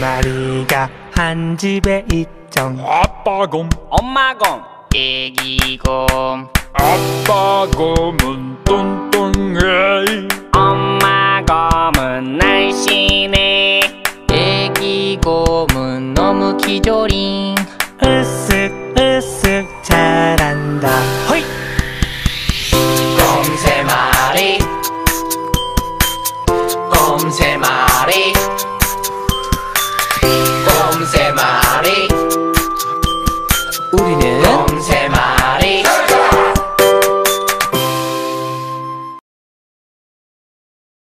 마리가 한 집에 있죠 아빠 곰. 엄마 곰. 애기 곰. 아빠 곰은 뚱뚱해. 엄마 곰은 날씬해. 애기 곰은 너무 기조링. 으쓱 으쓱 잘한다. 호이 곰 세 마리. 곰 세 마리 우리는 동세마